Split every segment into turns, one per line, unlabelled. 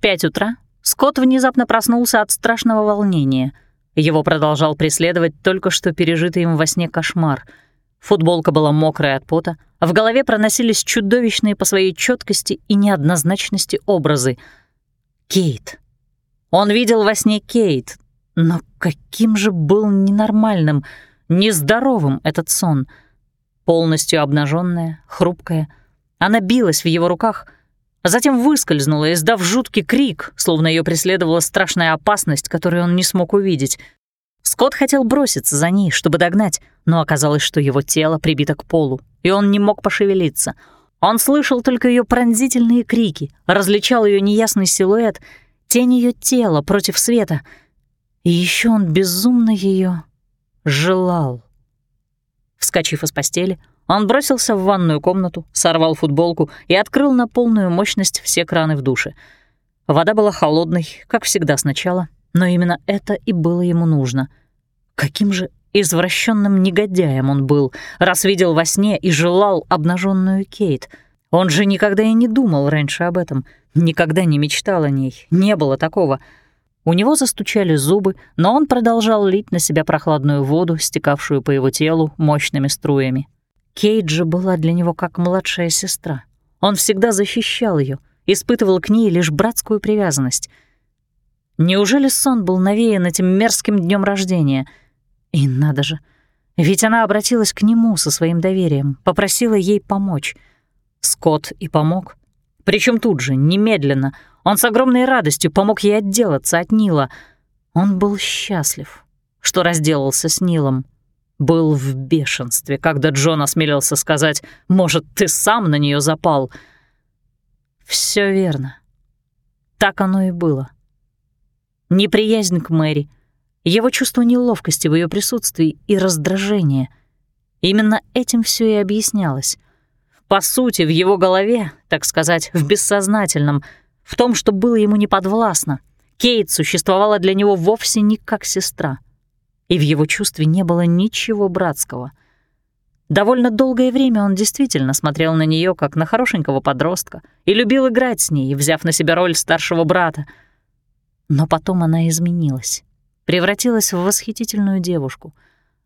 Пять утра Скотт внезапно проснулся от страшного волнения. Его продолжал преследовать только что пережитый им во сне кошмар. Футболка была мокрая от пота, а в голове проносились чудовищные по своей четкости и неоднозначности образы. Кейт. Он видел во сне Кейт, но каким же был ненормальным, нездоровым этот сон. Полностью обнаженная, хрупкая. Она билась в его руках — а затем выскользнула, издав жуткий крик, словно ее преследовала страшная опасность, которую он не смог увидеть. Скотт хотел броситься за ней, чтобы догнать, но оказалось, что его тело прибито к полу, и он не мог пошевелиться. Он слышал только ее пронзительные крики, различал ее неясный силуэт, тень ее тела против света. И еще он безумно ее желал. Вскочив из постели, он бросился в ванную комнату, сорвал футболку и открыл на полную мощность все краны в душе. Вода была холодной, как всегда сначала, но именно это и было ему нужно. Каким же извращенным негодяем он был, раз видел во сне и желал обнаженную Кейт. Он же никогда и не думал раньше об этом, никогда не мечтал о ней, не было такого. У него застучали зубы, но он продолжал лить на себя прохладную воду, стекавшую по его телу мощными струями. Кейт же была для него как младшая сестра. Он всегда защищал ее, испытывал к ней лишь братскую привязанность. Неужели сон был навеян этим мерзким днем рождения? И надо же, ведь она обратилась к нему со своим доверием, попросила ей помочь. Скотт и помог. Причем тут же, немедленно. Он с огромной радостью помог ей отделаться от Нила. Он был счастлив, что разделался с Нилом был в бешенстве, когда Джон осмелился сказать «Может, ты сам на нее запал?» Все верно. Так оно и было. Неприязнь к Мэри, его чувство неловкости в ее присутствии и раздражение. Именно этим все и объяснялось. По сути, в его голове, так сказать, в бессознательном, в том, что было ему неподвластно, Кейт существовала для него вовсе не как сестра — и в его чувстве не было ничего братского. Довольно долгое время он действительно смотрел на нее как на хорошенького подростка и любил играть с ней, взяв на себя роль старшего брата. Но потом она изменилась, превратилась в восхитительную девушку.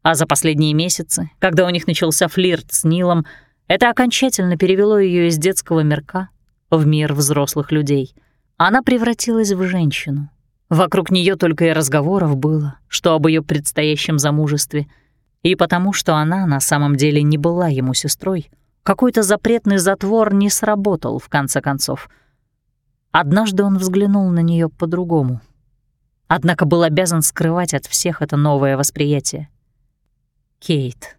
А за последние месяцы, когда у них начался флирт с Нилом, это окончательно перевело ее из детского мирка в мир взрослых людей. Она превратилась в женщину, Вокруг нее только и разговоров было, что об ее предстоящем замужестве. И потому, что она на самом деле не была ему сестрой, какой-то запретный затвор не сработал в конце концов. Однажды он взглянул на нее по-другому. Однако был обязан скрывать от всех это новое восприятие. Кейт.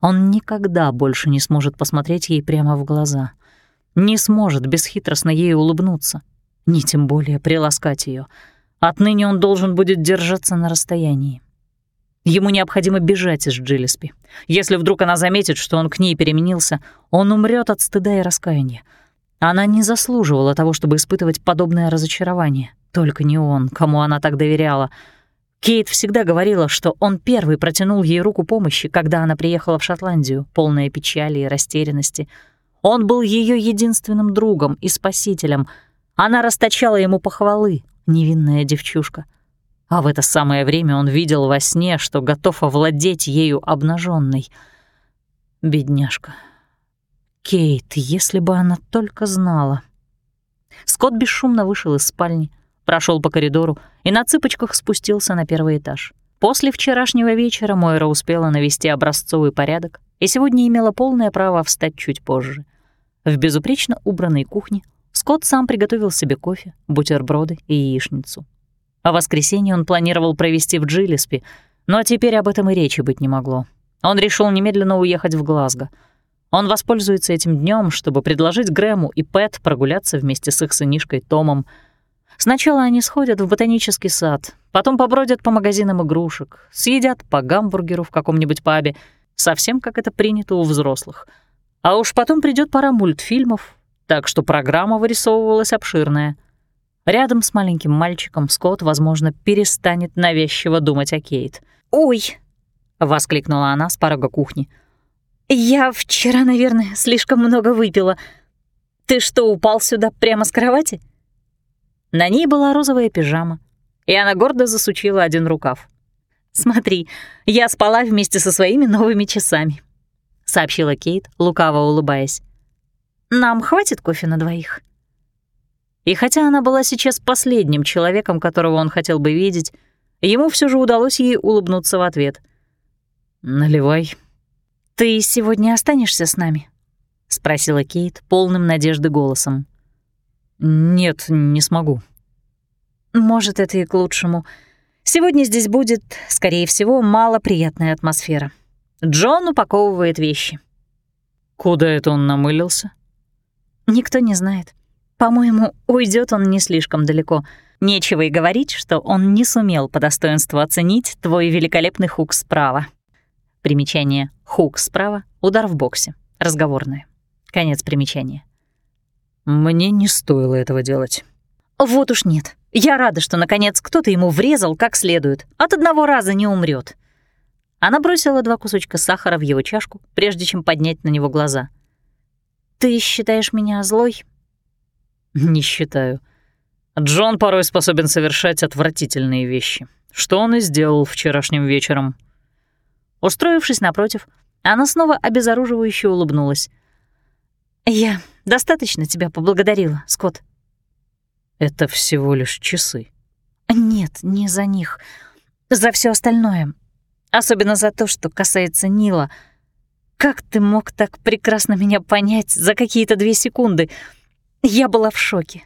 Он никогда больше не сможет посмотреть ей прямо в глаза. Не сможет бесхитростно ей улыбнуться ни тем более приласкать ее. Отныне он должен будет держаться на расстоянии. Ему необходимо бежать из Джилеспи. Если вдруг она заметит, что он к ней переменился, он умрет от стыда и раскаяния. Она не заслуживала того, чтобы испытывать подобное разочарование. Только не он, кому она так доверяла. Кейт всегда говорила, что он первый протянул ей руку помощи, когда она приехала в Шотландию, полная печали и растерянности. Он был ее единственным другом и спасителем — она расточала ему похвалы, невинная девчушка. А в это самое время он видел во сне, что готов овладеть ею обнаженной. Бедняжка. Кейт, если бы она только знала. Скотт бесшумно вышел из спальни, прошел по коридору и на цыпочках спустился на первый этаж. После вчерашнего вечера Мойра успела навести образцовый порядок и сегодня имела полное право встать чуть позже. В безупречно убранной кухне Скотт сам приготовил себе кофе, бутерброды и яичницу. А воскресенье он планировал провести в Джилеспи, но теперь об этом и речи быть не могло. Он решил немедленно уехать в Глазго. Он воспользуется этим днем, чтобы предложить Грэму и Пэт прогуляться вместе с их сынишкой Томом. Сначала они сходят в ботанический сад, потом побродят по магазинам игрушек, съедят по гамбургеру в каком-нибудь пабе, совсем как это принято у взрослых. А уж потом придет пора мультфильмов, так что программа вырисовывалась обширная. Рядом с маленьким мальчиком Скотт, возможно, перестанет навязчиво думать о Кейт.
«Ой!» — воскликнула она с порога кухни. «Я вчера, наверное, слишком много выпила. Ты что, упал сюда прямо с кровати?»
На ней была розовая пижама, и она гордо засучила один рукав. «Смотри, я спала вместе со своими новыми часами», — сообщила Кейт, лукаво улыбаясь. «Нам хватит кофе на двоих?» И хотя она была сейчас последним человеком, которого он хотел бы видеть, ему все же удалось ей улыбнуться в ответ. «Наливай». «Ты сегодня останешься с нами?» — спросила Кейт полным надежды голосом. «Нет, не смогу». «Может, это и к лучшему. Сегодня здесь будет, скорее всего, малоприятная атмосфера. Джон упаковывает вещи».
«Куда это он намылился?»
«Никто не знает. По-моему, уйдет он не слишком далеко. Нечего и говорить, что он не сумел по достоинству оценить твой великолепный хук справа». Примечание «хук справа» — удар в боксе. Разговорное. Конец примечания.
Мне не стоило этого делать.
Вот уж нет. Я рада, что наконец кто-то ему врезал как следует. От одного раза не умрет. Она бросила два кусочка сахара в его чашку, прежде чем поднять на него глаза. «Ты считаешь меня злой?»
«Не считаю. Джон порой способен совершать отвратительные вещи. Что он и сделал вчерашним вечером».
Устроившись напротив, она снова обезоруживающе улыбнулась. «Я достаточно тебя поблагодарила, Скотт».
«Это всего лишь часы».
«Нет, не за них. За все остальное. Особенно за то, что касается Нила. Как ты мог так прекрасно меня понять за какие-то две секунды? Я была в шоке».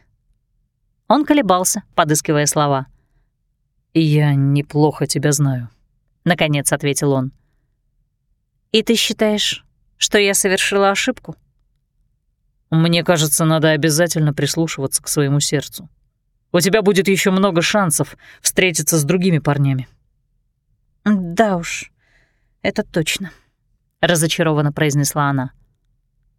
Он колебался, подыскивая слова.
«Я неплохо тебя знаю», — наконец ответил он.
«И ты считаешь, что я совершила ошибку?»
Мне кажется, надо обязательно прислушиваться к своему сердцу. У тебя будет еще много шансов встретиться с другими парнями.
Да уж, это точно, разочарованно произнесла она.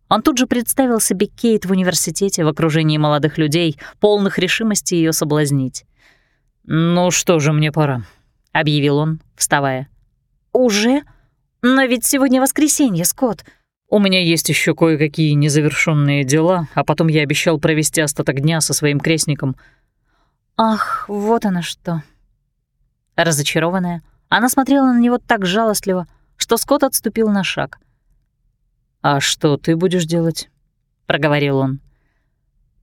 Он тут же представил себе Кейт в университете в окружении молодых людей, полных решимости ее соблазнить.
«Ну что же, мне пора», — объявил он, вставая.
«Уже? Но ведь сегодня воскресенье, Скотт.
У меня есть еще кое-какие незавершенные дела, а потом я обещал провести остаток дня со своим крестником.
Ах, вот она что. Разочарованная, она смотрела на него так жалостливо, что Скотт отступил на шаг.
«А что ты будешь делать?» — проговорил он.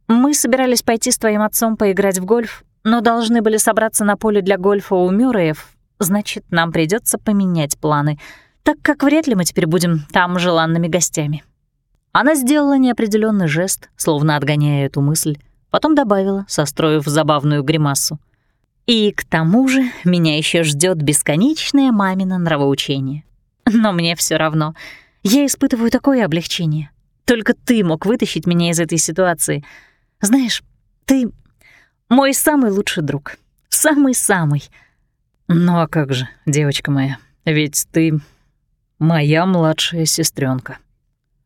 «Мы собирались пойти с твоим отцом поиграть в гольф, но должны были собраться на поле для гольфа у Мюрреев, значит, нам придется поменять планы так как вряд ли мы теперь будем там желанными гостями». Она сделала неопределенный жест, словно отгоняя эту мысль, потом добавила, состроив забавную гримасу. «И к тому же меня еще ждет бесконечное мамино нравоучение. Но мне все равно. Я испытываю такое облегчение. Только ты мог вытащить меня из этой ситуации. Знаешь, ты мой самый лучший друг. Самый-самый.
Ну а как же, девочка моя, ведь ты моя младшая сестренка,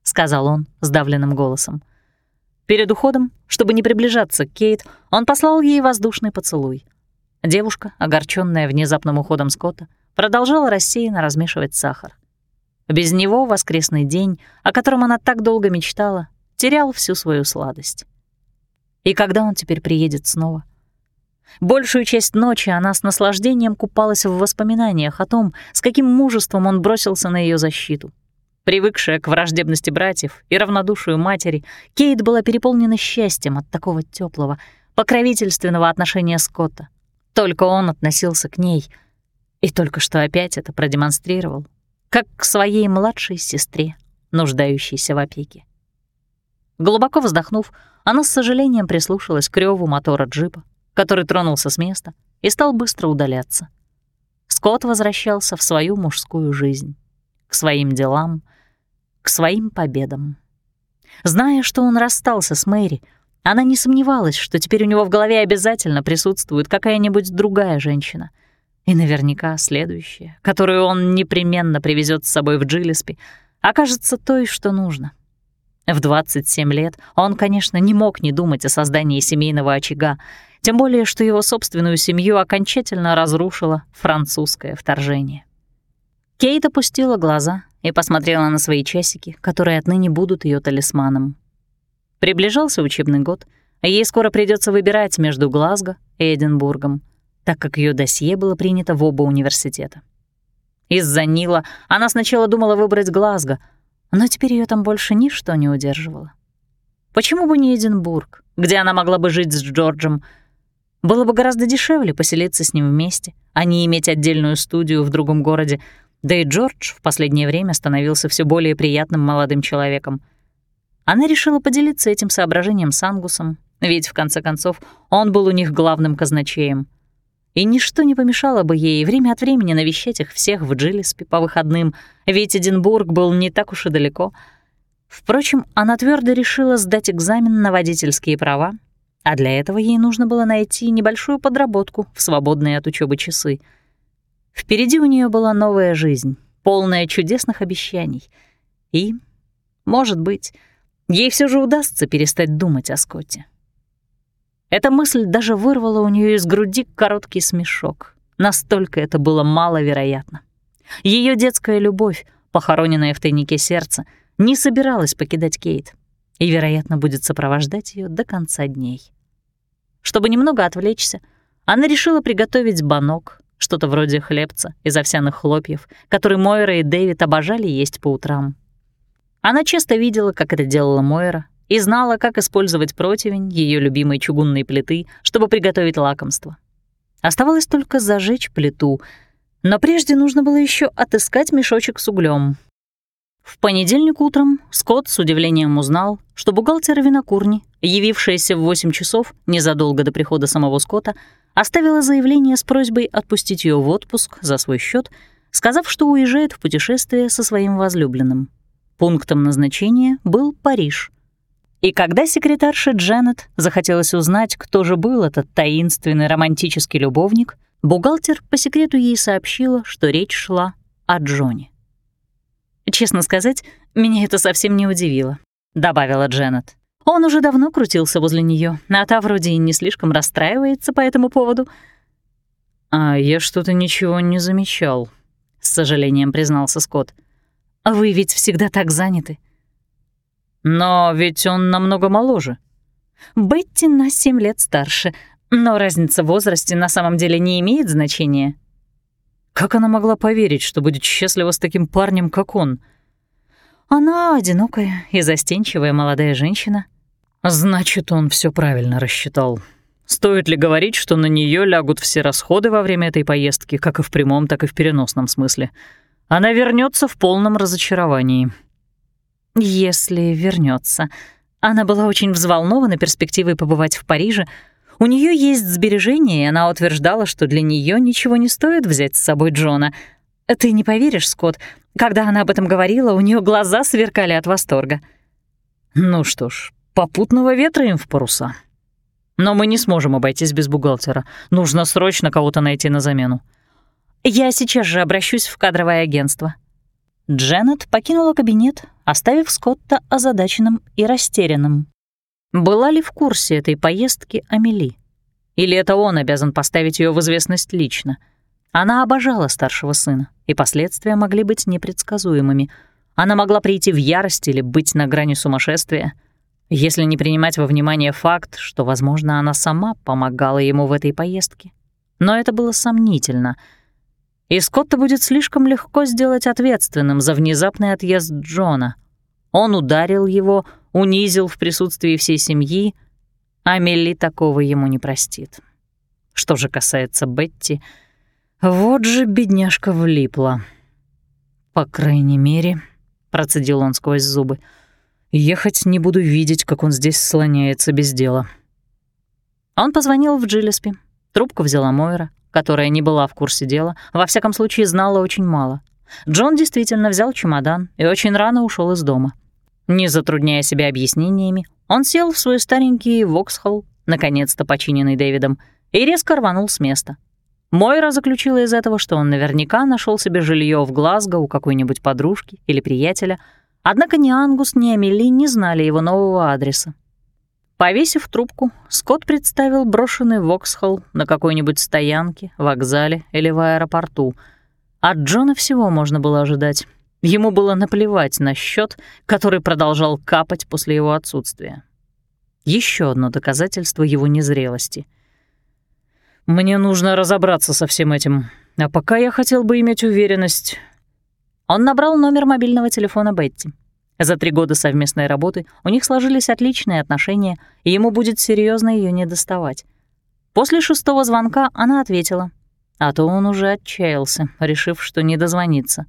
сказал он сдавленным голосом. Перед уходом, чтобы не приближаться к Кейт, он послал ей воздушный поцелуй. Девушка, огорченная внезапным уходом Скотта, продолжала рассеянно размешивать сахар. Без него воскресный день, о котором она так долго мечтала, терял всю свою сладость. И когда он теперь приедет снова — Большую часть ночи она с наслаждением купалась в воспоминаниях о том, с каким мужеством он бросился на ее защиту. Привыкшая к враждебности братьев и равнодушию матери, Кейт была переполнена счастьем от такого теплого, покровительственного отношения Скотта. Только он относился к ней, и только что опять это продемонстрировал, как к своей младшей сестре, нуждающейся в опеке. Глубоко вздохнув, она с сожалением прислушалась к рёву мотора джипа, который тронулся с места и стал быстро удаляться. Скотт возвращался в свою мужскую жизнь, к своим делам, к своим победам. Зная, что он расстался с Мэри, она не сомневалась, что теперь у него в голове обязательно присутствует какая-нибудь другая женщина. И наверняка следующая, которую он непременно привезет с собой в Джилеспи, окажется той, что нужно. В 27 лет он, конечно, не мог не думать о создании семейного очага, тем более, что его собственную семью окончательно разрушило французское вторжение. Кейт опустила глаза и посмотрела на свои часики, которые отныне будут ее талисманом. Приближался учебный год,
ей скоро придется выбирать между Глазго и Эдинбургом, так как ее досье было принято в оба университета. Из-за Нила она сначала думала выбрать Глазго, но теперь ее там больше ничто не удерживало. Почему бы не Эдинбург, где она могла бы жить с Джорджем? Было бы гораздо дешевле поселиться с ним вместе, а не иметь отдельную студию в другом городе, да и Джордж в последнее время становился все более приятным молодым человеком. Она решила поделиться этим соображением с Ангусом, ведь, в конце концов, он был у них главным казначеем. И ничто не помешало бы ей время от времени навещать их всех в Джилиспе по выходным, ведь Эдинбург был не так уж и далеко. Впрочем, она твердо решила сдать экзамен на водительские права, а для этого ей нужно было найти небольшую подработку в свободные от учебы часы — Впереди у нее была новая жизнь, полная чудесных обещаний. И, может быть, ей все же удастся перестать думать о Скотте. Эта мысль даже вырвала у нее из груди короткий смешок. Настолько это было маловероятно. Ее детская любовь, похороненная в тайнике сердца, не собиралась покидать Кейт и, вероятно, будет сопровождать ее до конца дней. Чтобы немного отвлечься, она решила приготовить банок, что-то вроде хлебца из овсяных хлопьев, который Мойра и Дэвид обожали есть по утрам. Она часто видела, как это делала Мойра, и знала, как использовать противень ее любимой чугунной плиты, чтобы приготовить лакомство. Оставалось только зажечь плиту, но прежде нужно было еще отыскать мешочек с углем. В понедельник утром Скотт с удивлением узнал, что бухгалтер винокурни, явившаяся в 8 часов незадолго до прихода самого Скотта, оставила заявление с просьбой отпустить ее в отпуск за свой счет, сказав, что уезжает в путешествие со своим возлюбленным. Пунктом назначения был Париж. И когда секретарша Дженнет захотелось узнать, кто же был этот таинственный романтический любовник, бухгалтер по секрету ей сообщила, что речь шла о Джоне. «Честно сказать, меня это совсем не удивило», — добавила Дженнет. Он уже давно крутился возле нее, а та вроде и не слишком расстраивается по этому поводу. «А я что-то ничего не замечал», — с сожалением признался Скотт. «Вы ведь всегда так заняты». «Но ведь он намного моложе». «Бетти на семь лет старше, но разница в возрасте на самом деле не имеет значения».
Как она могла поверить, что будет счастлива с таким парнем, как он?
Она одинокая и застенчивая молодая женщина,
Значит, он все правильно рассчитал. Стоит ли говорить, что на нее лягут все расходы во время этой поездки, как и в прямом, так и в переносном смысле? Она вернется в полном разочаровании.
Если вернется. Она была очень взволнована перспективой побывать в Париже. У нее есть сбережения, и она утверждала, что для нее ничего не стоит взять с собой Джона. Ты не поверишь, Скотт, когда она об этом говорила, у нее глаза сверкали от восторга.
Ну что ж, Попутного ветра им в паруса. Но мы не сможем обойтись без бухгалтера. Нужно срочно кого-то найти на замену.
Я сейчас же обращусь в кадровое агентство. Дженнет покинула кабинет, оставив Скотта озадаченным и растерянным. Была ли в курсе этой поездки Амели? Или это он обязан поставить ее в известность лично? Она обожала старшего сына, и последствия могли быть непредсказуемыми. Она могла прийти в ярость или быть на грани сумасшествия — если не принимать во внимание факт, что, возможно, она сама помогала ему в этой поездке. Но это было сомнительно. И Скотта будет слишком легко сделать ответственным за внезапный отъезд Джона. Он ударил его, унизил в присутствии всей семьи, а Мелли такого ему не простит. Что же касается Бетти, вот же бедняжка влипла.
«По крайней мере», — процедил он сквозь зубы, — Ехать не буду видеть, как он здесь слоняется без дела.
Он позвонил в Джилеспи. Трубку взяла Мойра, которая не была в курсе дела, во всяком случае знала очень мало. Джон действительно взял чемодан и очень рано ушел из дома. Не затрудняя себя объяснениями, он сел в свой старенький Воксхолл, наконец-то починенный Дэвидом, и резко рванул с места. Мойра заключила из этого, что он наверняка нашел себе жилье в Глазго у какой-нибудь подружки или приятеля — Однако ни Ангус, ни Амели не знали его нового адреса. Повесив трубку, Скотт представил брошенный Воксхолл на какой-нибудь стоянке, вокзале или в аэропорту. От Джона всего можно было ожидать. Ему было наплевать на счет, который продолжал капать после его отсутствия. Еще одно доказательство его незрелости. «Мне нужно разобраться со всем этим, а пока я хотел бы иметь уверенность...» Он набрал номер мобильного телефона Бетти. За три года совместной работы у них сложились отличные отношения, и ему будет серьезно ее не доставать. После шестого звонка она ответила, а то он уже отчаялся, решив, что не дозвонится.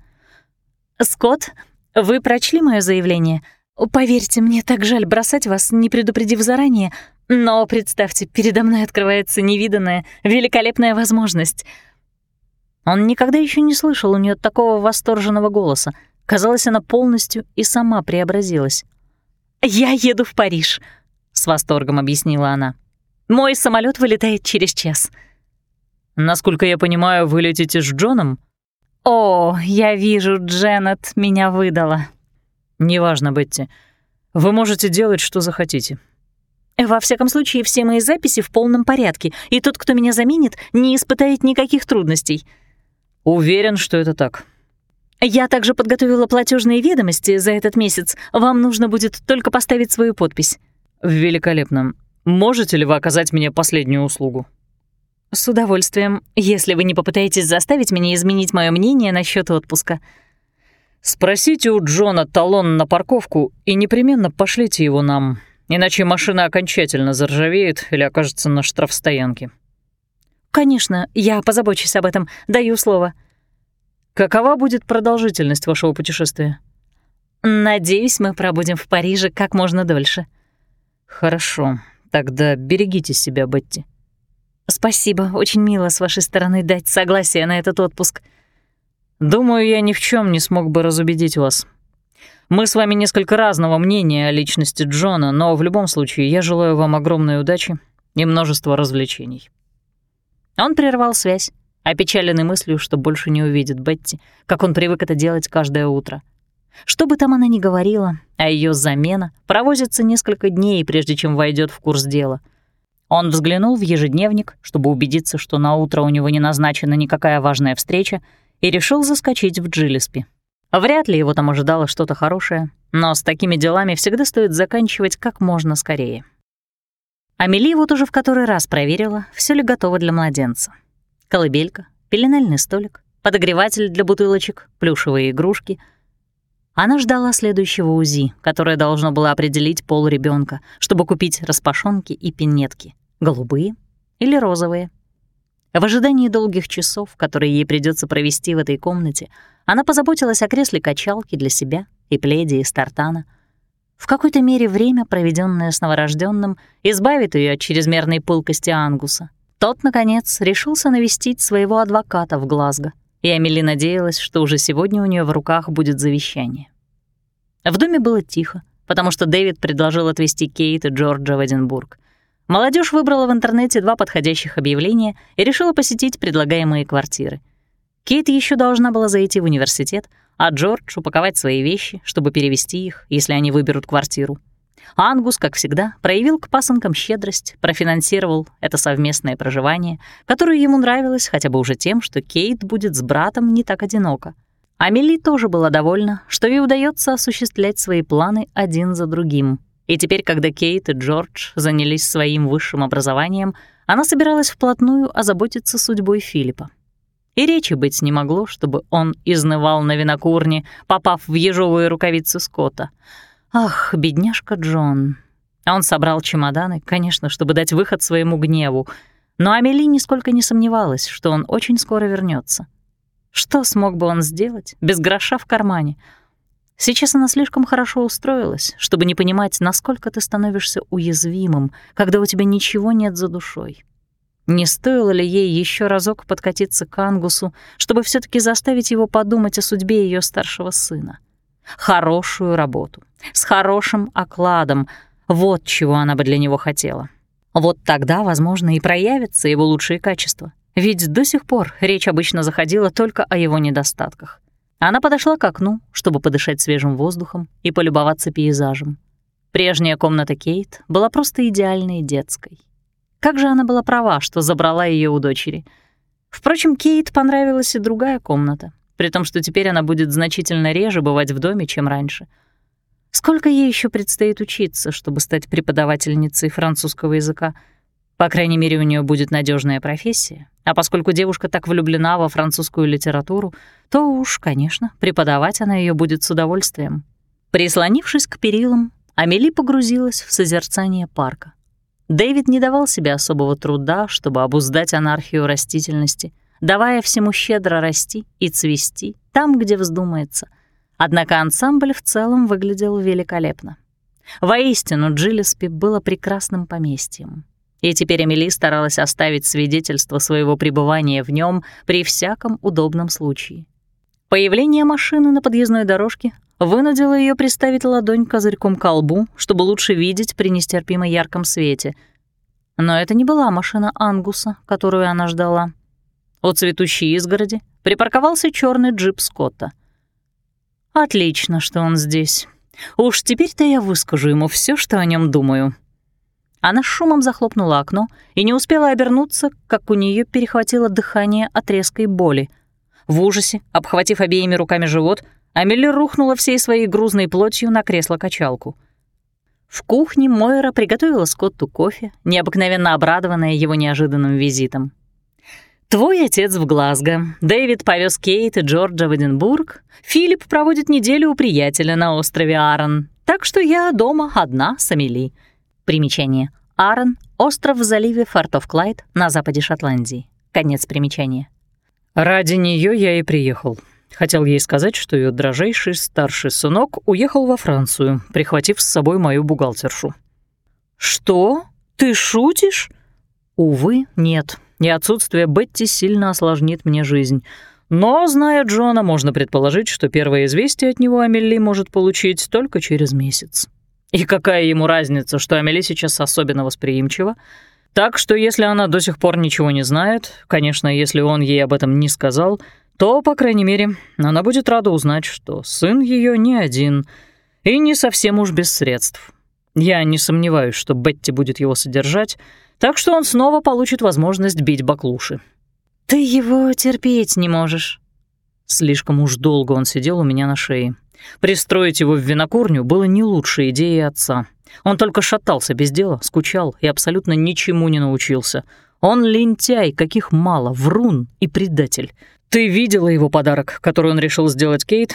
«Скотт, вы прочли мое заявление?» Поверьте, мне так жаль бросать вас, не предупредив заранее, но представьте, передо мной открывается невиданная, великолепная возможность. Он никогда еще не слышал у нее такого восторженного голоса. Казалось, она полностью и сама преобразилась. «Я еду в Париж», — с восторгом объяснила она. «Мой самолет вылетает через час».
«Насколько я понимаю, вы летите с Джоном?»
«О, я вижу, Дженнет меня выдала»,
«Неважно, Бетти. Вы можете делать, что захотите».
«Во всяком случае, все мои записи в полном порядке, и тот, кто меня заменит, не испытает никаких трудностей».
«Уверен, что это так».
«Я также подготовила платежные ведомости за этот месяц. Вам нужно будет только поставить свою подпись».
«Великолепно. Можете ли вы оказать мне последнюю услугу?»
«С удовольствием, если вы не попытаетесь заставить меня изменить мое мнение насчет отпуска».
Спросите у Джона талон на парковку и непременно пошлите его нам, иначе машина окончательно заржавеет или окажется на штрафстоянке».
«Конечно, я позабочусь об этом, даю слово».
«Какова будет продолжительность вашего путешествия?»
«Надеюсь, мы пробудем в Париже как можно дольше».
«Хорошо, тогда берегите себя, Бетти».
«Спасибо, очень мило с вашей стороны дать согласие на этот отпуск».
Думаю, я ни в чем не смог бы разубедить вас. Мы с вами несколько разного мнения о личности Джона, но в любом случае я желаю вам огромной удачи и множества развлечений».
Он прервал связь, опечаленный мыслью, что больше не увидит Бетти, как он привык это делать каждое утро. Что бы там она ни говорила, а ее замена провозится несколько дней, прежде чем войдет в курс дела. Он взглянул в ежедневник, чтобы убедиться, что на утро у него не назначена никакая важная встреча, и решил заскочить в Джилиспи. Вряд ли его там ожидало что-то хорошее, но с такими делами всегда стоит заканчивать как можно скорее. Амели вот уже в который раз проверила, все ли готово для младенца. Колыбелька, пеленальный столик, подогреватель для бутылочек, плюшевые игрушки. Она ждала следующего УЗИ, которое должно было определить пол ребенка, чтобы купить распашонки и пинетки, голубые или розовые. В ожидании долгих часов, которые ей придется провести в этой комнате, она позаботилась о кресле качалки для себя и пледе из тартана. В какой-то мере время, проведенное с новорожденным, избавит ее от чрезмерной пылкости Ангуса. Тот, наконец, решился навестить своего адвоката в Глазго, и Амели надеялась, что уже сегодня у нее в руках будет завещание. В доме было тихо, потому что Дэвид предложил отвезти Кейт и Джорджа в Эдинбург — Молодежь выбрала в интернете два подходящих объявления и решила посетить предлагаемые квартиры. Кейт еще должна была зайти в университет, а Джордж упаковать свои вещи, чтобы перевести их, если они выберут квартиру. Ангус, как всегда, проявил к пасынкам щедрость, профинансировал это совместное проживание, которое ему нравилось хотя бы уже тем, что Кейт будет с братом не так одиноко. Амели тоже была довольна, что ей удается осуществлять свои планы один за другим — и теперь, когда Кейт и Джордж занялись своим высшим образованием, она собиралась вплотную озаботиться судьбой Филиппа. И речи быть не могло, чтобы он изнывал на винокурне, попав в ежовые рукавицы Скотта. Ах, бедняжка Джон. Он собрал чемоданы, конечно, чтобы дать выход своему гневу, но Амели нисколько не сомневалась, что он очень скоро вернется. Что смог бы он сделать без гроша в кармане — Сейчас она слишком хорошо устроилась, чтобы не понимать, насколько ты становишься уязвимым, когда у тебя ничего нет за душой. Не стоило ли ей еще разок подкатиться к Ангусу, чтобы все таки заставить его подумать о судьбе ее старшего сына? Хорошую работу, с хорошим окладом — вот чего она бы для него хотела. Вот тогда, возможно, и проявятся его лучшие качества. Ведь до сих пор речь обычно заходила только о его недостатках. Она подошла к окну, чтобы подышать свежим воздухом и полюбоваться пейзажем. Прежняя комната Кейт была просто идеальной детской. Как же она была права, что забрала ее у дочери. Впрочем, Кейт понравилась и другая комната, при том, что теперь она будет значительно реже бывать в доме, чем раньше. Сколько ей еще предстоит учиться, чтобы стать преподавательницей французского языка? По крайней мере, у нее будет надежная профессия. А поскольку девушка так влюблена во французскую литературу, то уж, конечно, преподавать она ее будет с удовольствием. Прислонившись к перилам, Амели погрузилась в созерцание парка. Дэвид не давал себе особого труда, чтобы обуздать анархию растительности, давая всему щедро расти и цвести там, где вздумается. Однако ансамбль в целом выглядел великолепно. Воистину, Джилеспи было прекрасным поместьем. И теперь Эмили старалась оставить свидетельство своего пребывания в нем при всяком удобном случае. Появление машины на подъездной дорожке вынудило ее приставить ладонь козырьком к колбу, чтобы лучше видеть при нестерпимо ярком свете. Но это не была машина Ангуса, которую она ждала. У цветущей изгороди припарковался черный джип Скотта. «Отлично, что он здесь. Уж теперь-то я выскажу ему все, что о нем думаю». Она шумом захлопнула окно и не успела обернуться, как у нее перехватило дыхание от резкой боли. В ужасе, обхватив обеими руками живот, Амели рухнула всей своей грузной плотью на кресло-качалку. В кухне Мойра приготовила Скотту кофе, необыкновенно обрадованная его неожиданным визитом. «Твой отец в Глазго, Дэвид повез Кейт и Джорджа в Эдинбург, Филипп проводит неделю у приятеля на острове Аарон, так что я дома одна с Амели». Примечание. Аарон — остров в заливе Фортов Клайд на западе Шотландии. Конец примечания.
Ради нее я и приехал. Хотел ей сказать, что ее дрожайший старший сынок уехал во Францию, прихватив с собой мою бухгалтершу.
«Что? Ты шутишь?»
«Увы, нет. И отсутствие Бетти сильно осложнит мне жизнь. Но, зная Джона, можно предположить, что первое известие от него Амели может получить только через месяц. И какая ему разница, что Амели сейчас особенно восприимчива? Так что если она до сих пор ничего не знает, конечно, если он ей об этом не сказал, то, по крайней мере, она будет рада узнать, что сын ее не один и не совсем уж без средств. Я не сомневаюсь, что Бетти будет его содержать, так что он снова получит возможность бить баклуши.
«Ты его терпеть не можешь».
Слишком уж долго он сидел у меня на шее. Пристроить его в винокурню было не лучшей идеей отца. Он только шатался без дела, скучал и абсолютно ничему не научился. Он лентяй, каких мало, врун и предатель. Ты видела его подарок, который он решил сделать Кейт?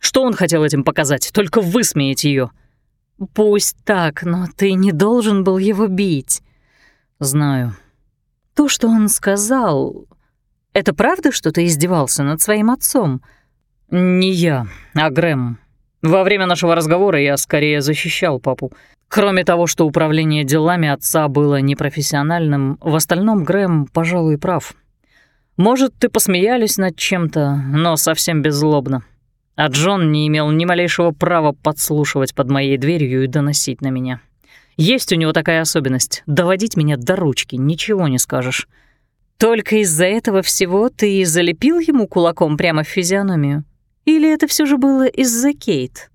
Что он хотел этим показать? Только высмеять ее.
Пусть так, но ты не должен был его бить.
Знаю.
То, что он сказал... Это правда, что ты издевался над своим отцом?
«Не я, а Грэм. Во время нашего разговора я скорее защищал папу. Кроме того, что управление делами отца было непрофессиональным, в остальном Грэм, пожалуй, прав. Может, ты посмеялись над чем-то, но совсем беззлобно. А Джон не имел ни малейшего права подслушивать под моей дверью и доносить на меня. Есть у него такая особенность — доводить меня до ручки, ничего не скажешь.
Только из-за этого всего ты и залепил ему кулаком прямо в физиономию? Или это все же было из-за Кейт?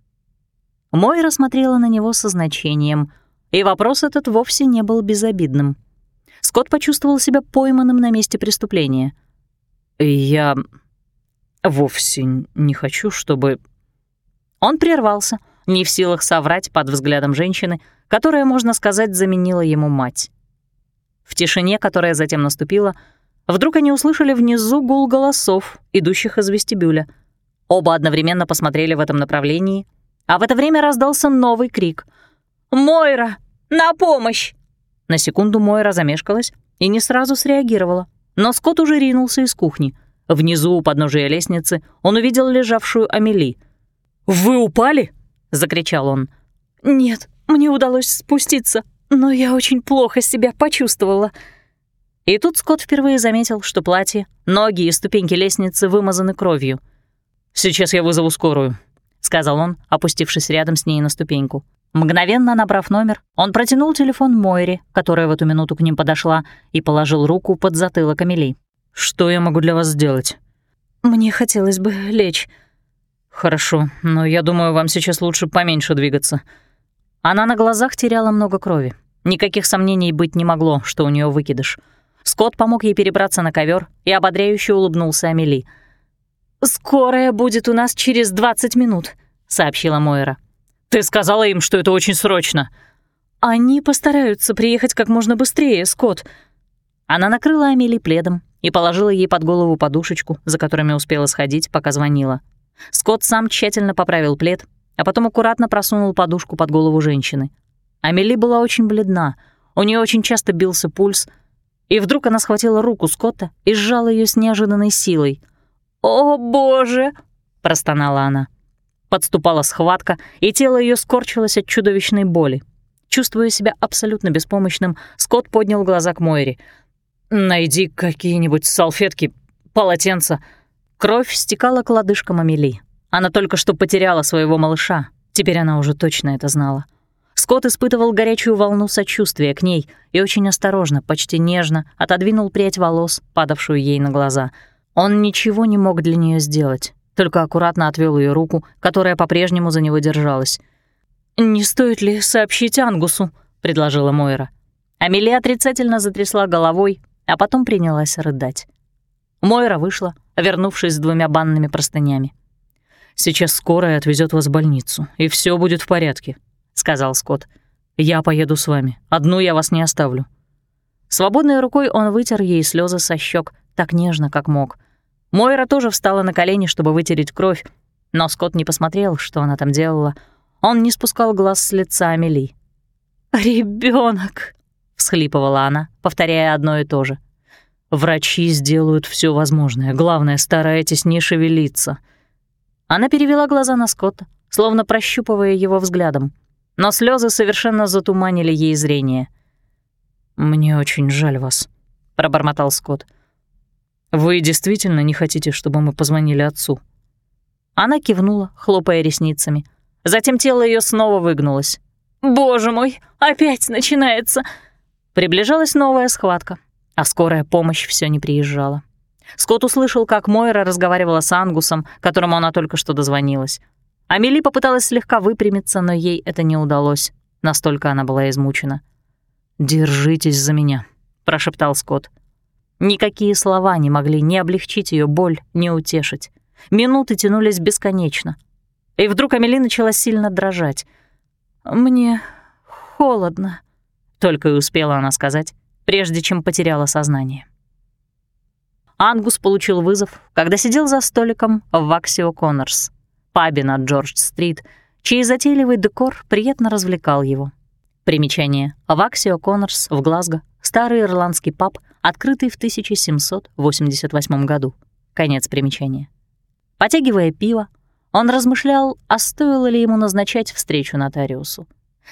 Мойра смотрела на него со значением, и вопрос этот вовсе не был безобидным. Скотт почувствовал себя пойманным на месте преступления.
«Я вовсе не хочу, чтобы...»
Он прервался, не в силах соврать под взглядом женщины, которая, можно сказать, заменила ему мать. В тишине, которая затем наступила, вдруг они услышали внизу гул голосов, идущих из вестибюля — Оба одновременно посмотрели в этом направлении, а в это время раздался новый крик. «Мойра! На помощь!» На секунду Мойра замешкалась и не сразу среагировала, но Скотт уже ринулся из кухни. Внизу, у подножия лестницы, он увидел лежавшую Амели.
«Вы упали?»
— закричал он. «Нет, мне удалось спуститься, но я очень плохо себя почувствовала». И тут Скотт впервые заметил, что платье, ноги и ступеньки лестницы вымазаны кровью —
«Сейчас я вызову скорую», — сказал он, опустившись рядом с ней на ступеньку.
Мгновенно набрав номер, он протянул телефон Мойре, которая в эту минуту к ним подошла, и положил руку под затылок Амели.
«Что я могу для вас сделать?»
«Мне хотелось бы лечь».
«Хорошо, но я думаю, вам сейчас лучше поменьше двигаться».
Она на глазах теряла много крови. Никаких сомнений быть не могло, что у нее выкидыш. Скотт помог ей перебраться на ковер и ободряюще улыбнулся Амели — «Скорая будет у нас через 20 минут», — сообщила Мойра.
«Ты сказала им, что это очень срочно».
«Они постараются приехать как можно быстрее, Скотт». Она накрыла Амели пледом и положила ей под голову подушечку, за которыми успела сходить, пока звонила. Скотт сам тщательно поправил плед, а потом аккуратно просунул подушку под голову женщины. Амели была очень бледна, у нее очень часто бился пульс, и вдруг она схватила руку Скотта и сжала ее с неожиданной силой. «О, боже!» — простонала она. Подступала схватка, и тело ее скорчилось от чудовищной боли. Чувствуя себя абсолютно беспомощным, Скотт поднял глаза к Мойре. «Найди какие-нибудь салфетки, полотенца». Кровь стекала к лодыжкам Амели. Она только что потеряла своего малыша. Теперь она уже точно это знала. Скотт испытывал горячую волну сочувствия к ней и очень осторожно, почти нежно отодвинул прядь волос, падавшую ей на глаза. Он ничего не мог для нее сделать, только аккуратно отвел ее руку, которая по-прежнему за него держалась. «Не стоит ли сообщить Ангусу?» — предложила Мойра. Амелия отрицательно затрясла головой, а потом принялась рыдать. Мойра вышла, вернувшись с двумя банными простынями.
«Сейчас скорая отвезет вас в больницу, и все будет в порядке», сказал Скотт. «Я поеду с вами. Одну я вас не оставлю».
Свободной рукой он вытер ей слезы со щек так нежно, как мог. Мойра тоже встала на колени, чтобы вытереть кровь, но Скотт не посмотрел, что она там делала. Он не спускал глаз с лица Амели. Ребенок, всхлипывала она, повторяя одно и то же.
«Врачи сделают все возможное. Главное, старайтесь не шевелиться».
Она перевела глаза на Скотта, словно прощупывая его взглядом но слезы совершенно затуманили ей зрение.
«Мне очень жаль вас», — пробормотал Скотт. «Вы действительно не хотите, чтобы мы позвонили отцу?»
Она кивнула, хлопая ресницами. Затем тело ее снова выгнулось. «Боже мой, опять начинается!» Приближалась новая схватка, а скорая помощь все не приезжала. Скотт услышал, как Мойра разговаривала с Ангусом, которому она только что дозвонилась. Амели попыталась слегка выпрямиться, но ей это не удалось. Настолько она была измучена.
«Держитесь за меня», — прошептал Скотт.
Никакие слова не могли ни облегчить ее боль, ни утешить. Минуты тянулись бесконечно. И вдруг Амели начала сильно дрожать. «Мне холодно», — только и успела она сказать, прежде чем потеряла сознание. Ангус получил вызов, когда сидел за столиком в Ваксио Коннорс пабе на Джордж-стрит, чей затейливый декор приятно развлекал его. Примечание. Ваксио Коннорс в Глазго, старый ирландский паб, открытый в 1788 году. Конец примечания. Потягивая пиво, он размышлял, а стоило ли ему назначать встречу нотариусу.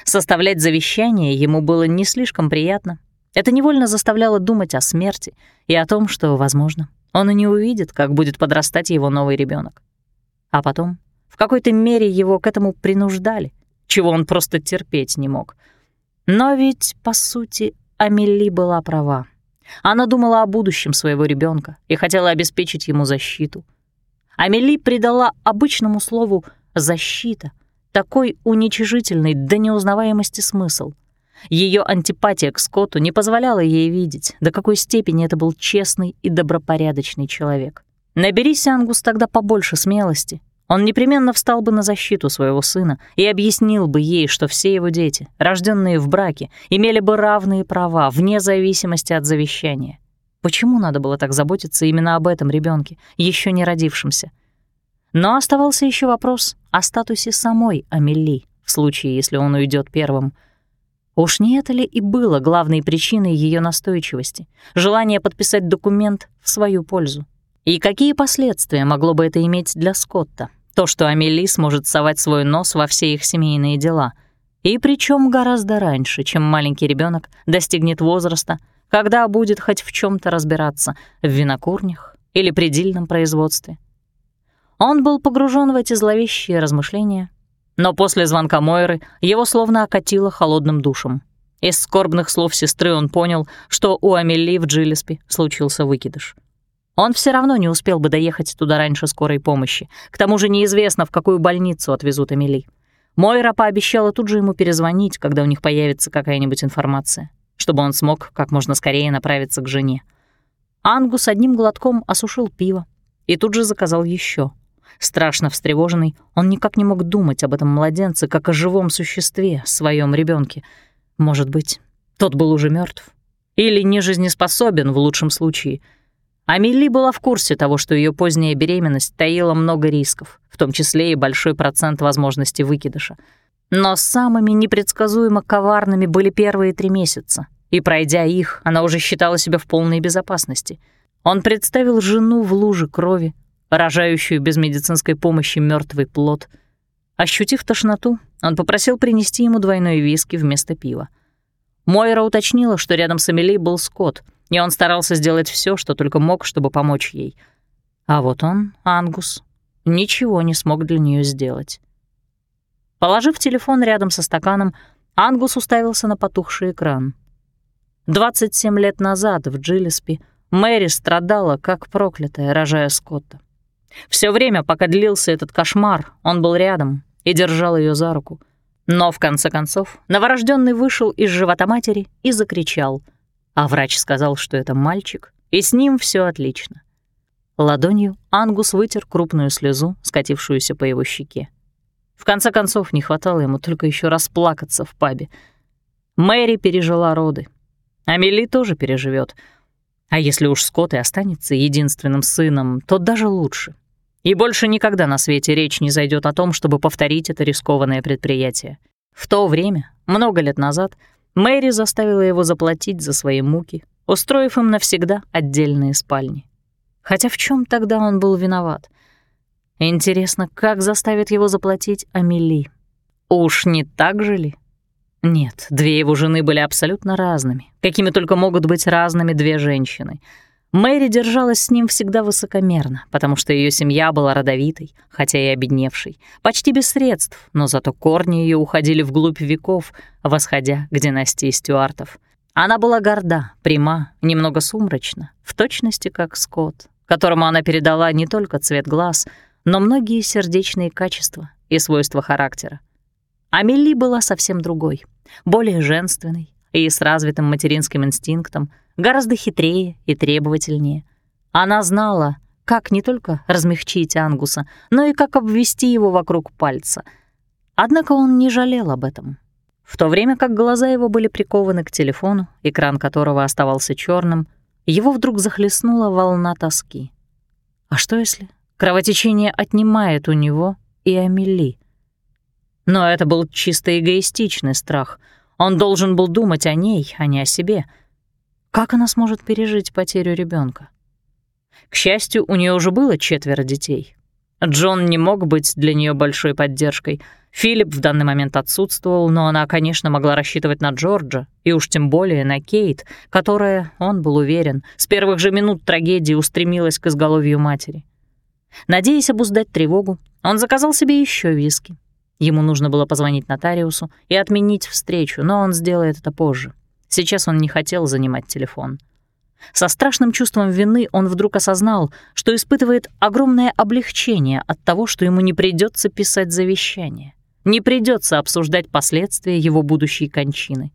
Составлять завещание ему было не слишком приятно. Это невольно заставляло думать о смерти и о том, что, возможно, он и не увидит, как будет подрастать его новый ребенок. А потом в какой-то мере его к этому принуждали, чего он просто терпеть не мог. Но ведь, по сути, Амели была права. Она думала о будущем своего ребенка и хотела обеспечить ему защиту. Амели придала обычному слову «защита» такой уничижительный до неузнаваемости смысл. Ее антипатия к Скотту не позволяла ей видеть, до какой степени это был честный и добропорядочный человек. Наберись, Ангус, тогда побольше смелости, он непременно встал бы на защиту своего сына и объяснил бы ей, что все его дети, рожденные в браке, имели бы равные права вне зависимости от завещания. Почему надо было так заботиться именно об этом ребенке, еще не родившемся? Но оставался еще вопрос о статусе самой Амели, в случае, если он уйдет первым. Уж не это ли и было главной причиной ее настойчивости, желание подписать документ в свою пользу? И какие последствия могло бы это иметь для Скотта? То, что Амели сможет совать свой нос во все их семейные дела. И причем гораздо раньше, чем маленький ребенок достигнет возраста, когда будет хоть в чем то разбираться в винокурнях или предельном производстве. Он был погружен в эти зловещие размышления, но после звонка Мойры его словно окатило холодным душем. Из скорбных слов сестры он понял, что у Амели в Джилеспи случился выкидыш. Он все равно не успел бы доехать туда раньше скорой помощи. К тому же неизвестно, в какую больницу отвезут Эмили. Мойра пообещала тут же ему перезвонить, когда у них появится какая-нибудь информация, чтобы он смог как можно скорее направиться к жене. Ангус одним глотком осушил пиво и тут же заказал еще. Страшно встревоженный, он никак не мог думать об этом младенце, как о живом существе, своем ребенке. Может быть, тот был уже мертв Или не жизнеспособен в лучшем случае. Амели была в курсе того, что ее поздняя беременность таила много рисков, в том числе и большой процент возможности выкидыша. Но самыми непредсказуемо коварными были первые три месяца, и, пройдя их, она уже считала себя в полной безопасности. Он представил жену в луже крови, рожающую без медицинской помощи мертвый плод. Ощутив тошноту, он попросил принести ему двойной виски вместо пива. Мойра уточнила, что рядом с Эмили был Скотт, и он старался сделать все, что только мог, чтобы помочь ей. А вот он, Ангус, ничего не смог для нее сделать. Положив телефон рядом со стаканом, Ангус уставился на потухший экран. 27 лет назад в Джилеспи Мэри страдала, как проклятая, рожая Скотта. Все время, пока длился этот кошмар, он был рядом и держал ее за руку. Но, в конце концов, новорожденный вышел из живота матери и закричал. А врач сказал, что это мальчик, и с ним все отлично. Ладонью Ангус вытер крупную слезу, скатившуюся по его щеке. В конце концов, не хватало ему только еще расплакаться в пабе. Мэри пережила роды. Амели тоже переживет. А если уж Скотт и останется единственным сыном, то даже лучше — и больше никогда на свете речь не зайдет о том, чтобы повторить это рискованное предприятие. В то время, много лет назад, Мэри заставила его заплатить за свои муки, устроив им навсегда отдельные спальни. Хотя в чем тогда он был виноват? Интересно, как заставит его заплатить Амели? Уж не так же ли? Нет, две его жены были абсолютно разными, какими только могут быть разными две женщины — Мэри держалась с ним всегда высокомерно, потому что ее семья была родовитой, хотя и обедневшей, почти без средств, но зато корни ее уходили вглубь веков, восходя к династии Стюартов. Она была горда, пряма, немного сумрачна, в точности как Скотт, которому она передала не только цвет глаз, но многие сердечные качества и свойства характера. Амели была совсем другой, более женственной и с развитым материнским инстинктом — гораздо хитрее и требовательнее. Она знала, как не только размягчить Ангуса, но и как обвести его вокруг пальца. Однако он не жалел об этом. В то время как глаза его были прикованы к телефону, экран которого оставался черным, его вдруг захлестнула волна тоски. А что если кровотечение отнимает у него и Амели? Но это был чисто эгоистичный страх. Он должен был думать о ней, а не о себе — как она сможет пережить потерю ребенка? К счастью, у нее уже было четверо детей. Джон не мог быть для нее большой поддержкой. Филипп в данный момент отсутствовал, но она, конечно, могла рассчитывать на Джорджа, и уж тем более на Кейт, которая, он был уверен, с первых же минут трагедии устремилась к изголовью матери. Надеясь обуздать тревогу, он заказал себе еще виски. Ему нужно было позвонить нотариусу и отменить встречу, но он сделает это позже. Сейчас он не хотел занимать телефон. Со страшным чувством вины он вдруг осознал, что испытывает огромное облегчение от того, что ему не придется писать завещание, не придется обсуждать последствия его будущей кончины.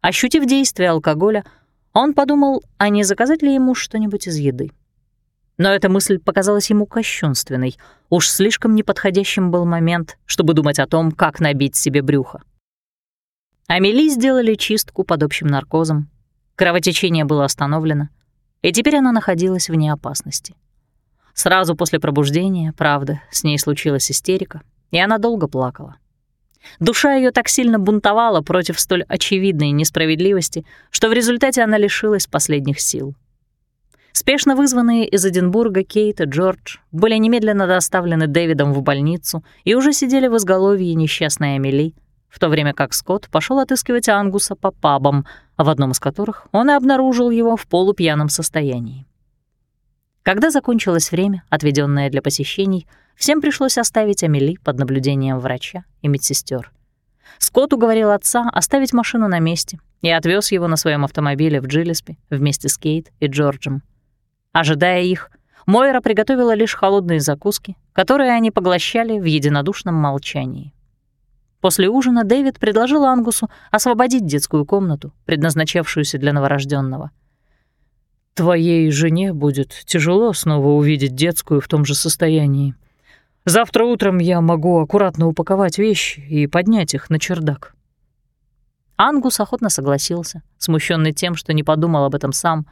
Ощутив действие алкоголя, он подумал, а не заказать ли ему что-нибудь из еды. Но эта мысль показалась ему кощунственной. Уж слишком неподходящим был момент, чтобы думать о том, как набить себе брюхо. Амели сделали чистку под общим наркозом. Кровотечение было остановлено, и теперь она находилась вне опасности. Сразу после пробуждения, правда, с ней случилась истерика, и она долго плакала. Душа ее так сильно бунтовала против столь очевидной несправедливости, что в результате она лишилась последних сил. Спешно вызванные из Эдинбурга Кейт и Джордж были немедленно доставлены Дэвидом в больницу и уже сидели в изголовье несчастной Амели, в то время как Скотт пошел отыскивать Ангуса по пабам, в одном из которых он и обнаружил его в полупьяном состоянии. Когда закончилось время, отведенное для посещений, всем пришлось оставить Амели под наблюдением врача и медсестер. Скотт уговорил отца оставить машину на месте и отвез его на своем автомобиле в Джилеспи вместе с Кейт и Джорджем. Ожидая их, Мойра приготовила лишь холодные закуски, которые они поглощали в единодушном молчании. После ужина Дэвид предложил Ангусу освободить детскую комнату, предназначавшуюся для новорожденного.
«Твоей жене будет тяжело снова увидеть детскую в том же состоянии. Завтра утром я могу аккуратно упаковать вещи и поднять их на чердак».
Ангус охотно согласился, смущенный тем, что не подумал об этом сам,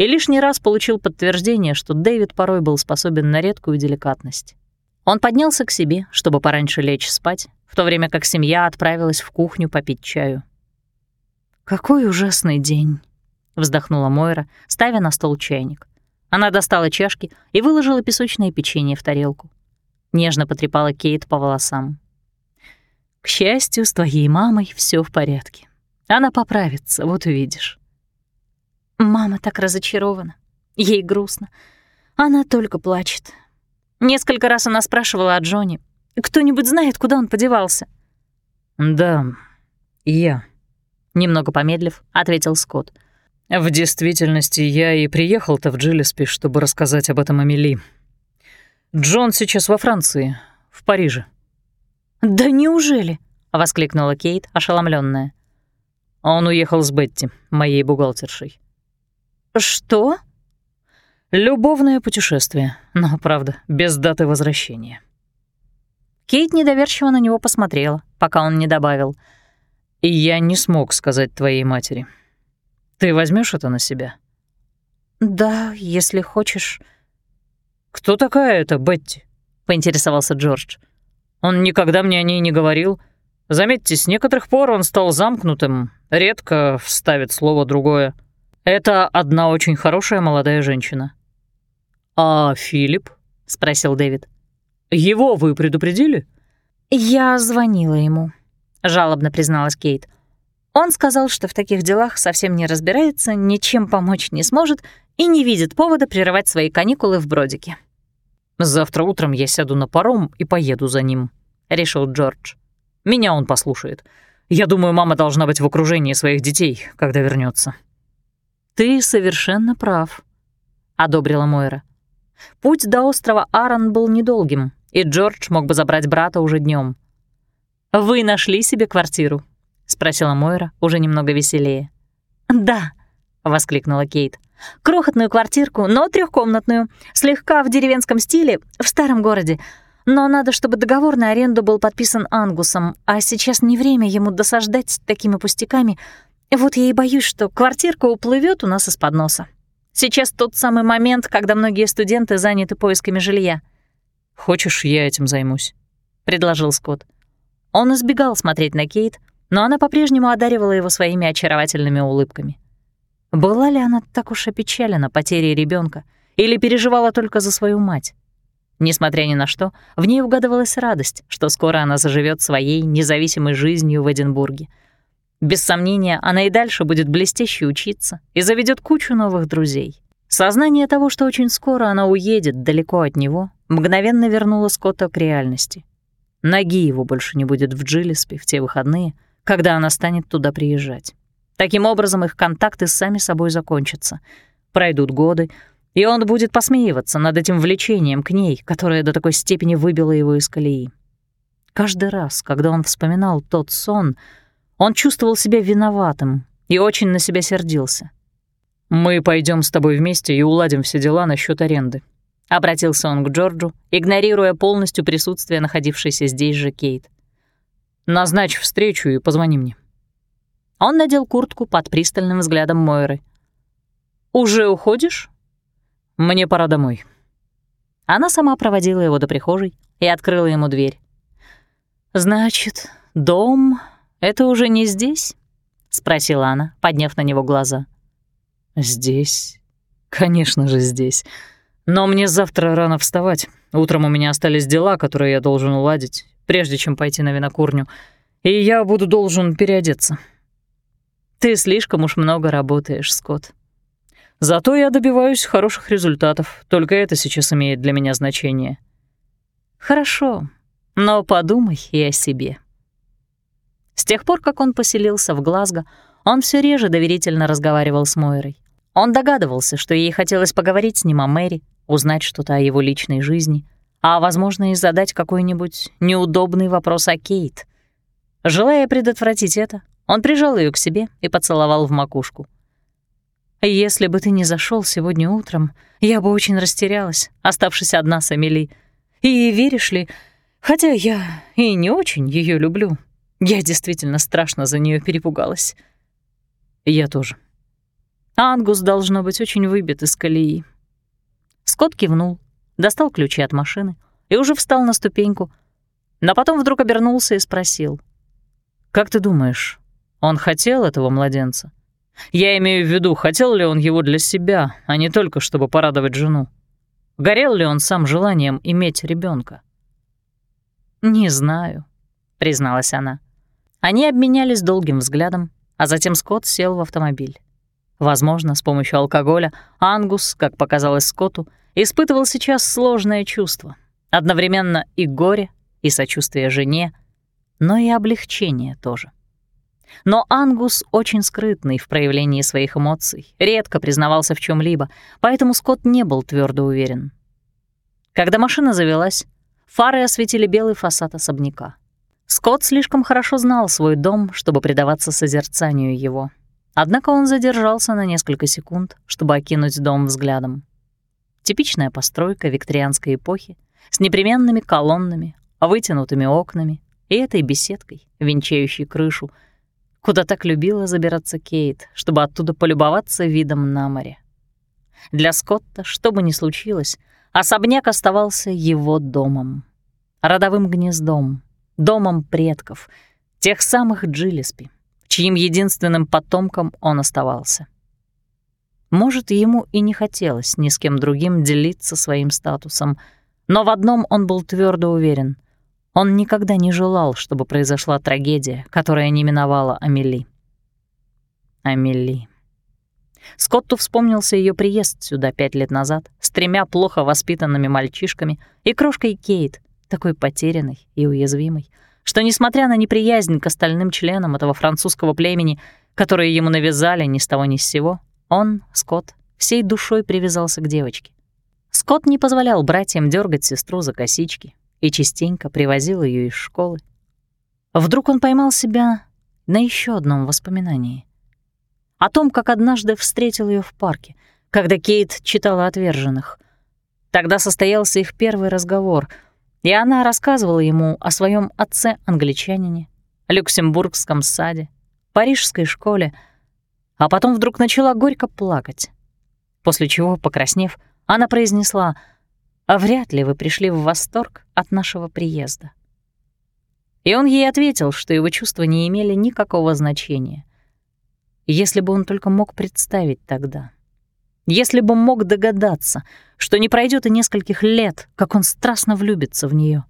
и лишний раз получил подтверждение, что Дэвид порой был способен на редкую деликатность. Он поднялся к себе, чтобы пораньше лечь спать, в то время как семья отправилась в кухню попить чаю.
«Какой ужасный день», — вздохнула Мойра, ставя на стол чайник. Она достала чашки и выложила песочное печенье в тарелку. Нежно потрепала Кейт по волосам. «К счастью, с твоей мамой все в порядке. Она поправится, вот увидишь».
Мама так разочарована. Ей грустно. Она только плачет. Несколько раз она спрашивала о Джонни. Кто-нибудь знает, куда он подевался?
«Да, я», —
немного помедлив, ответил Скотт.
«В действительности, я и приехал-то в Джилеспи, чтобы рассказать об этом Амели. Джон сейчас во Франции, в Париже».
«Да неужели?»
— воскликнула Кейт, ошеломленная.
Он уехал с Бетти, моей бухгалтершей.
«Что?»
«Любовное путешествие, но, правда, без даты возвращения».
Кейт недоверчиво на него посмотрела, пока он не добавил.
«И я не смог сказать твоей матери. Ты возьмешь это на себя?»
«Да, если хочешь».
«Кто такая эта Бетти?» — поинтересовался Джордж. «Он никогда мне о ней не говорил. Заметьте, с некоторых пор он стал замкнутым, редко вставит слово другое». Это одна очень хорошая молодая женщина. А Филипп? спросил Дэвид. Его вы предупредили?
Я звонила ему, жалобно призналась Кейт. Он сказал, что в таких делах совсем не разбирается, ничем помочь не сможет и не видит повода прерывать свои каникулы в Бродике.
«Завтра утром я сяду на паром и поеду за ним», — решил Джордж. «Меня он послушает. Я думаю, мама должна быть в окружении своих детей, когда вернется.
«Ты совершенно прав», — одобрила Мойра. Путь до острова Аран был недолгим, и Джордж мог бы забрать брата уже днем. «Вы нашли себе квартиру?» — спросила Мойра, уже немного веселее.
«Да», — воскликнула Кейт. «Крохотную квартирку, но трехкомнатную, слегка в деревенском стиле, в старом городе. Но надо, чтобы договор на аренду был подписан Ангусом, а сейчас не время ему досаждать такими пустяками, вот я и боюсь, что квартирка уплывет у нас из-под носа. Сейчас тот самый момент, когда многие студенты заняты поисками жилья.
«Хочешь, я этим займусь?»
— предложил Скотт. Он избегал смотреть на Кейт, но она по-прежнему одаривала его своими очаровательными улыбками. Была ли она так уж опечалена потерей ребенка или переживала только за свою мать? Несмотря ни на что, в ней угадывалась радость, что скоро она заживет своей независимой жизнью в Эдинбурге — без сомнения, она и дальше будет блестяще учиться и заведет кучу новых друзей. Сознание того, что очень скоро она уедет далеко от него, мгновенно вернуло Скотта к реальности. Ноги его больше не будет в Джилеспе в те выходные, когда она станет туда приезжать. Таким образом, их контакты сами собой закончатся. Пройдут годы, и он будет посмеиваться над этим влечением к ней, которое до такой степени выбило его из колеи. Каждый раз, когда он вспоминал тот сон — он чувствовал себя виноватым и очень на себя сердился.
«Мы пойдем с тобой вместе и уладим все дела насчет аренды», — обратился он к Джорджу, игнорируя полностью присутствие находившейся здесь же Кейт. «Назначь встречу и позвони мне».
Он надел куртку под пристальным взглядом Мойры. «Уже уходишь?»
«Мне пора домой».
Она сама проводила его до прихожей и открыла ему дверь. «Значит, дом «Это уже не здесь?» — спросила она, подняв на него глаза.
«Здесь? Конечно же, здесь. Но мне завтра рано вставать. Утром у меня остались дела, которые я должен уладить, прежде чем пойти на винокурню, и я буду должен переодеться».
«Ты слишком уж много работаешь, Скотт».
«Зато я добиваюсь хороших результатов, только это сейчас имеет для меня значение».
«Хорошо, но подумай и о себе». С тех пор, как он поселился в Глазго, он все реже доверительно разговаривал с Мойрой. Он догадывался, что ей хотелось поговорить с ним о Мэри, узнать что-то о его личной жизни, а, возможно, и задать какой-нибудь неудобный вопрос о Кейт. Желая предотвратить это, он прижал ее к себе и поцеловал в макушку. «Если бы ты не зашел сегодня утром, я бы очень растерялась, оставшись одна с Амели.
И веришь ли, хотя я и не очень ее люблю, я действительно страшно за нее перепугалась. Я тоже. Ангус должно быть очень выбит из колеи. Скотт кивнул, достал ключи от машины и уже встал на ступеньку, но потом вдруг обернулся и спросил. «Как ты думаешь, он хотел этого младенца? Я имею в виду, хотел ли он его для себя, а не только чтобы порадовать жену? Горел ли он сам желанием иметь ребенка? «Не знаю», — призналась она. Они обменялись долгим взглядом, а затем Скотт сел в автомобиль. Возможно, с помощью алкоголя Ангус, как показалось Скотту, испытывал сейчас сложное чувство. Одновременно и горе, и сочувствие жене, но и облегчение тоже. Но Ангус очень скрытный в проявлении своих эмоций, редко признавался в чем либо поэтому Скотт не был твердо уверен. Когда машина завелась, фары осветили белый фасад особняка. Скотт слишком хорошо знал свой дом, чтобы предаваться созерцанию его. Однако он задержался на несколько секунд, чтобы окинуть дом взглядом. Типичная постройка викторианской эпохи с непременными колоннами, вытянутыми окнами и этой беседкой, венчающей крышу, куда так любила забираться Кейт, чтобы оттуда полюбоваться видом на море. Для Скотта, что бы ни случилось, особняк оставался его домом, родовым гнездом, домом предков, тех самых Джилеспи, чьим единственным потомком он оставался. Может, ему и не хотелось ни с кем другим делиться своим статусом, но в одном он был твердо уверен — он никогда не желал, чтобы произошла трагедия, которая не миновала Амели. Амели. Скотту вспомнился ее приезд сюда пять лет назад с тремя плохо воспитанными мальчишками и крошкой Кейт, такой потерянной и уязвимой, что, несмотря на неприязнь к остальным членам этого французского племени, которые ему навязали ни с того ни с сего, он, Скотт, всей душой привязался к девочке. Скотт не позволял братьям дергать сестру за косички и частенько привозил ее из школы. Вдруг он поймал себя на еще одном воспоминании. О том, как однажды встретил ее в парке, когда Кейт читала «Отверженных». Тогда состоялся их первый разговор — и она рассказывала ему о своем отце-англичанине, люксембургском саде, парижской школе, а потом вдруг начала горько плакать. После чего, покраснев, она произнесла «А вряд ли вы пришли в восторг от нашего приезда». И он ей ответил, что его чувства не имели никакого значения. Если бы он только мог представить тогда — если бы мог догадаться, что не пройдет и нескольких лет, как он страстно влюбится в нее.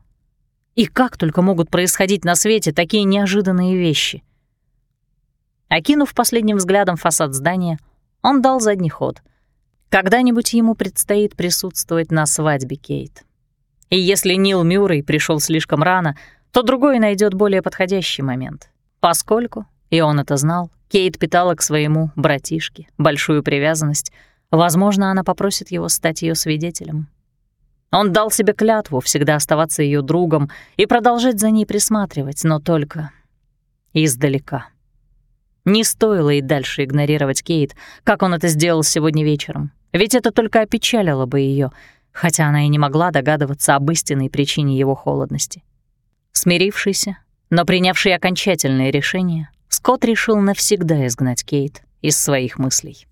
И как только могут происходить на свете такие неожиданные вещи. Окинув последним взглядом фасад здания, он дал задний ход. Когда-нибудь ему предстоит присутствовать на свадьбе Кейт. И если Нил Мюррей пришел слишком рано, то другой найдет более подходящий момент. Поскольку, и он это знал, Кейт питала к своему братишке большую привязанность — Возможно, она попросит его стать ее свидетелем. Он дал себе клятву всегда оставаться ее другом и продолжать за ней присматривать, но только издалека. Не стоило и дальше игнорировать Кейт, как он это сделал сегодня вечером, ведь это только опечалило бы ее, хотя она и не могла догадываться об истинной причине его холодности. Смирившийся, но принявший окончательное решение, Скотт решил навсегда изгнать Кейт из своих мыслей.